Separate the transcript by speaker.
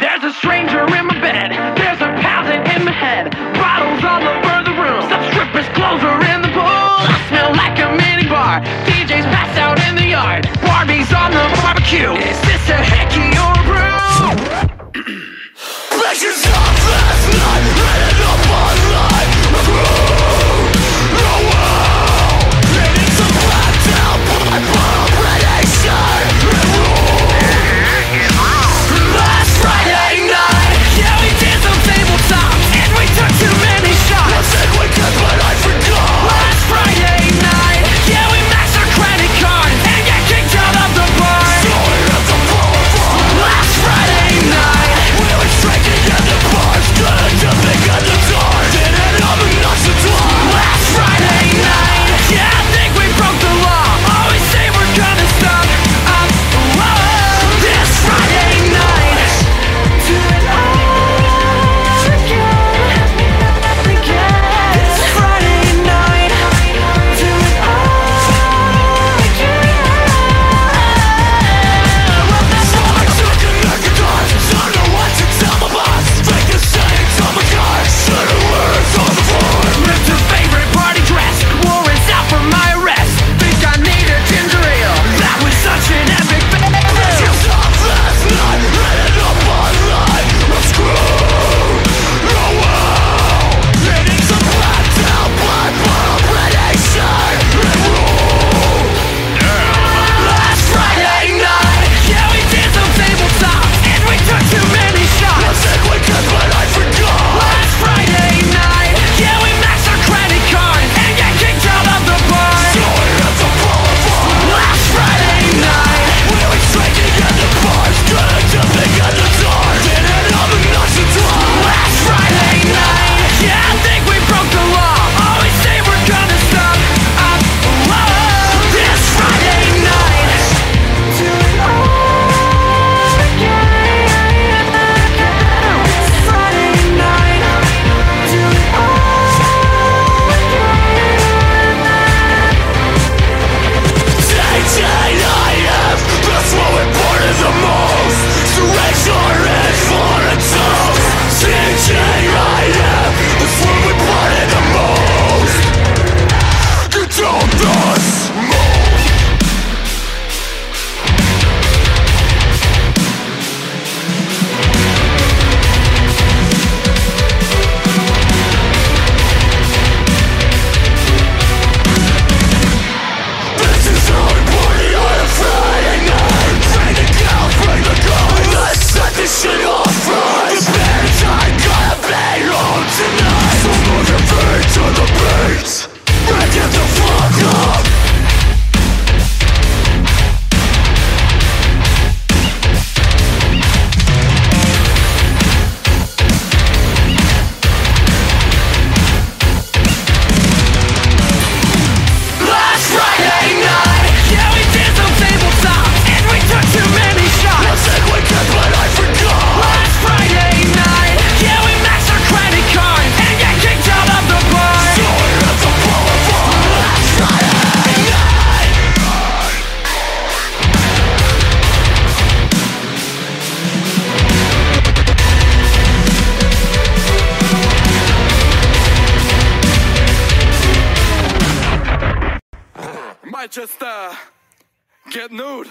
Speaker 1: There's a stranger in my bed. There's a
Speaker 2: might just uh, get nude.